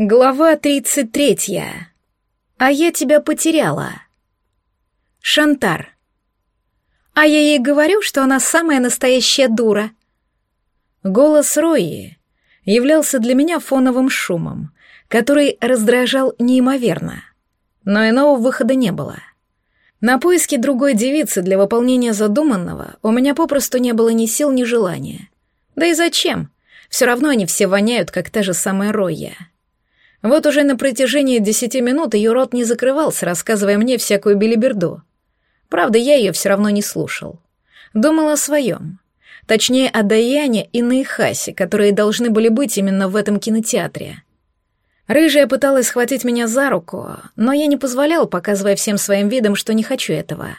Глава 33. А я тебя потеряла. Шантар. А я ей говорю, что она самая настоящая дура. Голос Рои являлся для меня фоновым шумом, который раздражал неимоверно. Но иного выхода не было. На поиски другой девицы для выполнения задуманного у меня попросту не было ни сил, ни желания. Да и зачем? Все равно они все воняют, как та же самая Роя. Вот уже на протяжении десяти минут ее рот не закрывался, рассказывая мне всякую белиберду. Правда, я ее все равно не слушал. Думал о своем. Точнее, о Даяне и Наихасе, которые должны были быть именно в этом кинотеатре. Рыжая пыталась схватить меня за руку, но я не позволял, показывая всем своим видом, что не хочу этого.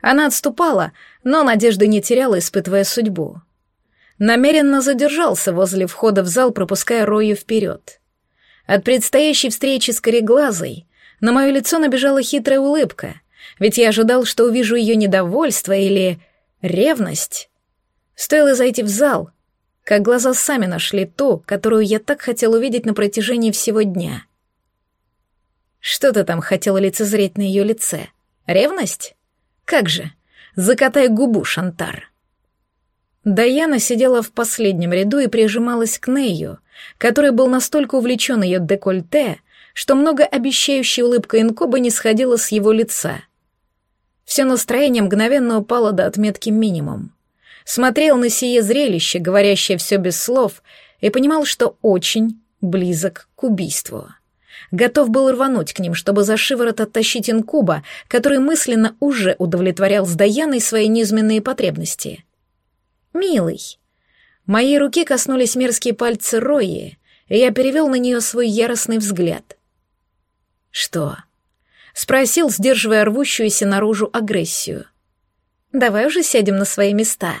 Она отступала, но надежды не теряла, испытывая судьбу. Намеренно задержался возле входа в зал, пропуская Рою вперед. От предстоящей встречи с кореглазой на мое лицо набежала хитрая улыбка, ведь я ожидал, что увижу ее недовольство или ревность. Стоило зайти в зал, как глаза сами нашли ту, которую я так хотел увидеть на протяжении всего дня. Что ты там хотела лицезреть на ее лице? Ревность? Как же? Закатай губу, Шантар. Даяна сидела в последнем ряду и прижималась к Нею, который был настолько увлечен ее декольте, что многообещающая улыбка инкоба не сходила с его лица. Все настроение мгновенно упало до отметки минимум. Смотрел на сие зрелище, говорящее все без слов, и понимал, что очень близок к убийству. Готов был рвануть к ним, чтобы за шиворот оттащить инкуба, который мысленно уже удовлетворял с Даяной свои низменные потребности. «Милый», Моей руки коснулись мерзкие пальцы Рои, и я перевел на нее свой яростный взгляд. «Что?» — спросил, сдерживая рвущуюся наружу агрессию. «Давай уже сядем на свои места».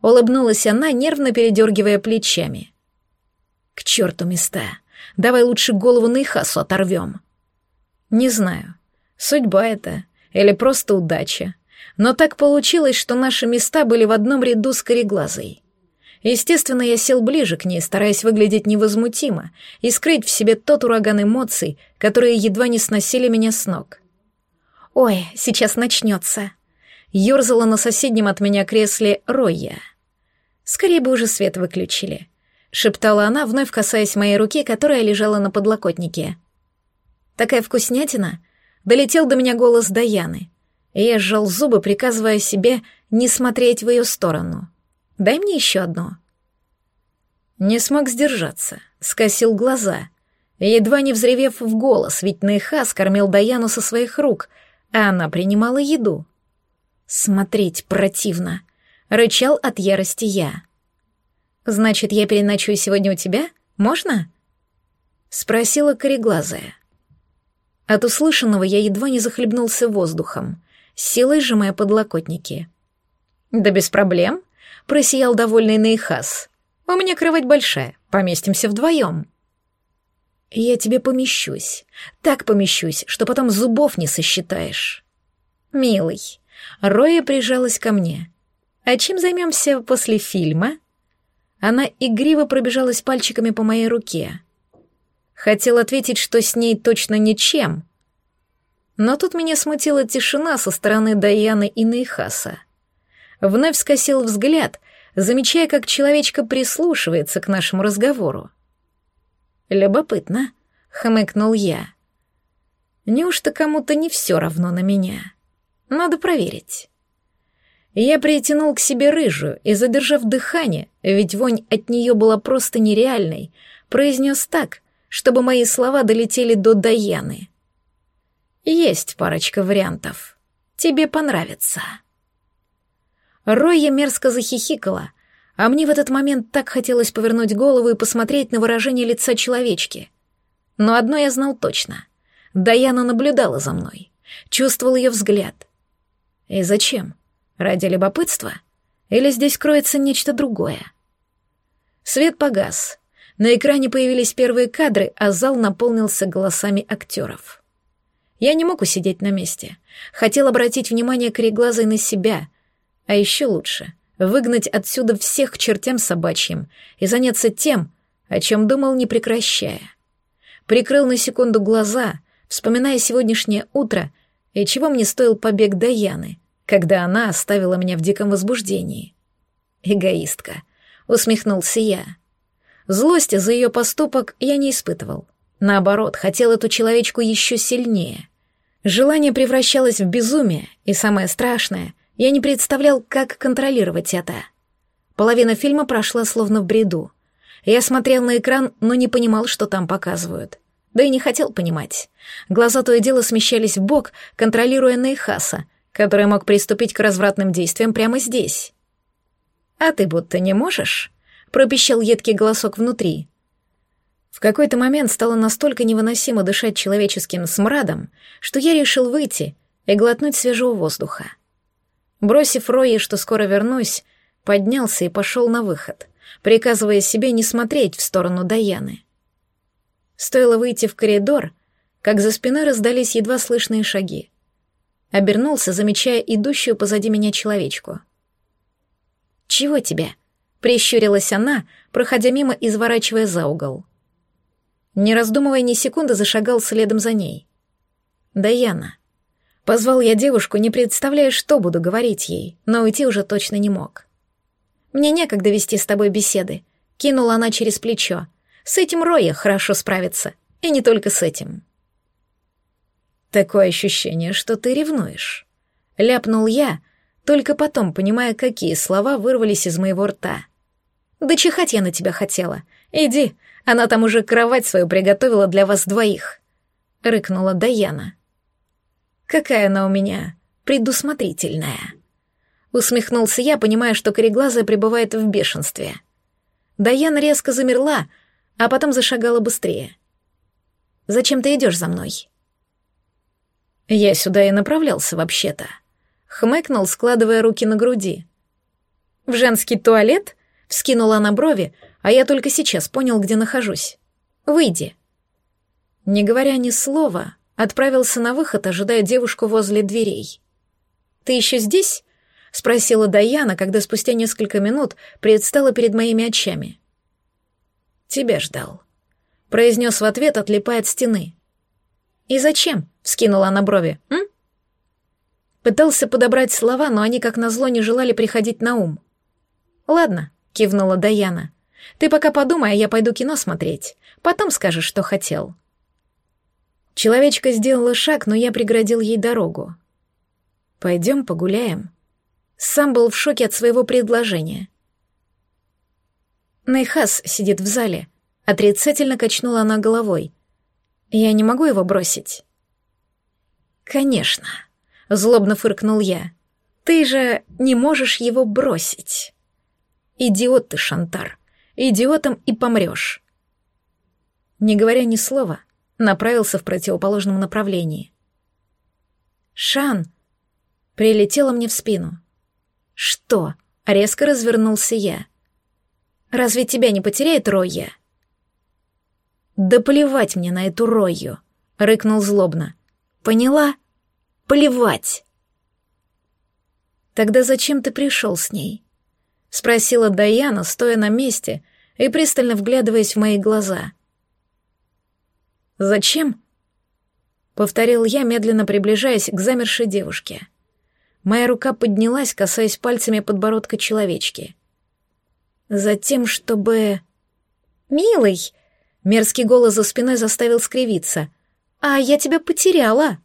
Улыбнулась она, нервно передергивая плечами. «К черту места! Давай лучше голову на Ихасу оторвем». «Не знаю, судьба это или просто удача, но так получилось, что наши места были в одном ряду с кореглазой. Естественно, я сел ближе к ней, стараясь выглядеть невозмутимо и скрыть в себе тот ураган эмоций, которые едва не сносили меня с ног. «Ой, сейчас начнется», — ерзала на соседнем от меня кресле Ройя. «Скорее бы уже свет выключили», — шептала она, вновь касаясь моей руки, которая лежала на подлокотнике. «Такая вкуснятина!» — долетел до меня голос Даяны, и я сжал зубы, приказывая себе не смотреть в ее сторону — Дай мне еще одно». Не смог сдержаться, скосил глаза, едва не взревев в голос, ведь Нейха скормил Даяну со своих рук, а она принимала еду. «Смотреть противно», — рычал от ярости я. «Значит, я переночую сегодня у тебя? Можно?» — спросила кореглазая. От услышанного я едва не захлебнулся воздухом, силой сжимая подлокотники. «Да без проблем», — просиял довольный Нейхас. «У меня кровать большая, поместимся вдвоем». «Я тебе помещусь, так помещусь, что потом зубов не сосчитаешь». «Милый», — Роя прижалась ко мне. «А чем займемся после фильма?» Она игриво пробежалась пальчиками по моей руке. Хотел ответить, что с ней точно ничем. Но тут меня смутила тишина со стороны Даяны и Нейхаса вновь скосил взгляд, замечая, как человечка прислушивается к нашему разговору. «Любопытно», — хмыкнул я. «Неужто кому-то не все равно на меня? Надо проверить». Я притянул к себе рыжую и, задержав дыхание, ведь вонь от нее была просто нереальной, произнес так, чтобы мои слова долетели до Даяны. «Есть парочка вариантов. Тебе понравится». Ройя мерзко захихикала, а мне в этот момент так хотелось повернуть голову и посмотреть на выражение лица человечки. Но одно я знал точно. Даяна наблюдала за мной, чувствовал ее взгляд. И зачем? Ради любопытства? Или здесь кроется нечто другое? Свет погас. На экране появились первые кадры, а зал наполнился голосами актеров. Я не мог усидеть на месте. Хотел обратить внимание кореглазой на себя, а еще лучше — выгнать отсюда всех к чертям собачьим и заняться тем, о чем думал, не прекращая. прикрыл на секунду глаза, вспоминая сегодняшнее утро и чего мне стоил побег Даяны, когда она оставила меня в диком возбуждении. Эгоистка, усмехнулся я. Злости за ее поступок я не испытывал. Наоборот, хотел эту человечку еще сильнее. Желание превращалось в безумие, и самое страшное, я не представлял, как контролировать это. Половина фильма прошла словно в бреду. Я смотрел на экран, но не понимал, что там показывают. Да и не хотел понимать. Глаза то и дело смещались в бок, контролируя Нейхаса, который мог приступить к развратным действиям прямо здесь. «А ты будто не можешь?» — пропищал едкий голосок внутри. В какой-то момент стало настолько невыносимо дышать человеческим смрадом, что я решил выйти и глотнуть свежего воздуха. Бросив Рои, что скоро вернусь, поднялся и пошел на выход, приказывая себе не смотреть в сторону Даяны. Стоило выйти в коридор, как за спиной раздались едва слышные шаги. Обернулся, замечая идущую позади меня человечку. «Чего тебе?» — прищурилась она, проходя мимо и изворачивая за угол. Не раздумывая ни секунды, зашагал следом за ней. «Даяна». Позвал я девушку, не представляя, что буду говорить ей, но уйти уже точно не мог. «Мне некогда вести с тобой беседы», — кинула она через плечо. «С этим Роя хорошо справится, и не только с этим». «Такое ощущение, что ты ревнуешь», — ляпнул я, только потом понимая, какие слова вырвались из моего рта. «Да чихать я на тебя хотела. Иди, она там уже кровать свою приготовила для вас двоих», — рыкнула Даяна. «Какая она у меня предусмотрительная!» Усмехнулся я, понимая, что кореглазая пребывает в бешенстве. Даяна резко замерла, а потом зашагала быстрее. «Зачем ты идешь за мной?» «Я сюда и направлялся, вообще-то», — хмыкнул, складывая руки на груди. «В женский туалет?» — вскинула на брови, а я только сейчас понял, где нахожусь. Выйди. Не говоря ни слова, отправился на выход, ожидая девушку возле дверей. «Ты еще здесь?» — спросила Даяна, когда спустя несколько минут предстала перед моими очами. «Тебя ждал», — произнес в ответ, отлипая от стены. «И зачем?» — вскинула она брови. «М?» Пытался подобрать слова, но они, как назло, не желали приходить на ум. «Ладно», — кивнула Даяна. Ты пока подумай, а я пойду кино смотреть. Потом скажешь, что хотел». Человечка сделала шаг, но я преградил ей дорогу. «Пойдем погуляем». Сам был в шоке от своего предложения. Найхас сидит в зале. Отрицательно качнула она головой. «Я не могу его бросить». «Конечно», — злобно фыркнул я. «Ты же не можешь его бросить». «Идиот ты, Шантар идиотом и помрешь. Не говоря ни слова, направился в противоположном направлении. «Шан!» — прилетела мне в спину. «Что?» — резко развернулся я. «Разве тебя не потеряет Ройя?» «Да плевать мне на эту Ройю!» — рыкнул злобно. «Поняла? Плевать!» «Тогда зачем ты пришел с ней?» — спросила Даяна, стоя на месте и пристально вглядываясь в мои глаза. «Зачем?» — повторил я, медленно приближаясь к замершей девушке. Моя рука поднялась, касаясь пальцами подбородка человечки. «Затем, чтобы...» «Милый!» — мерзкий голос за спиной заставил скривиться. «А я тебя потеряла!»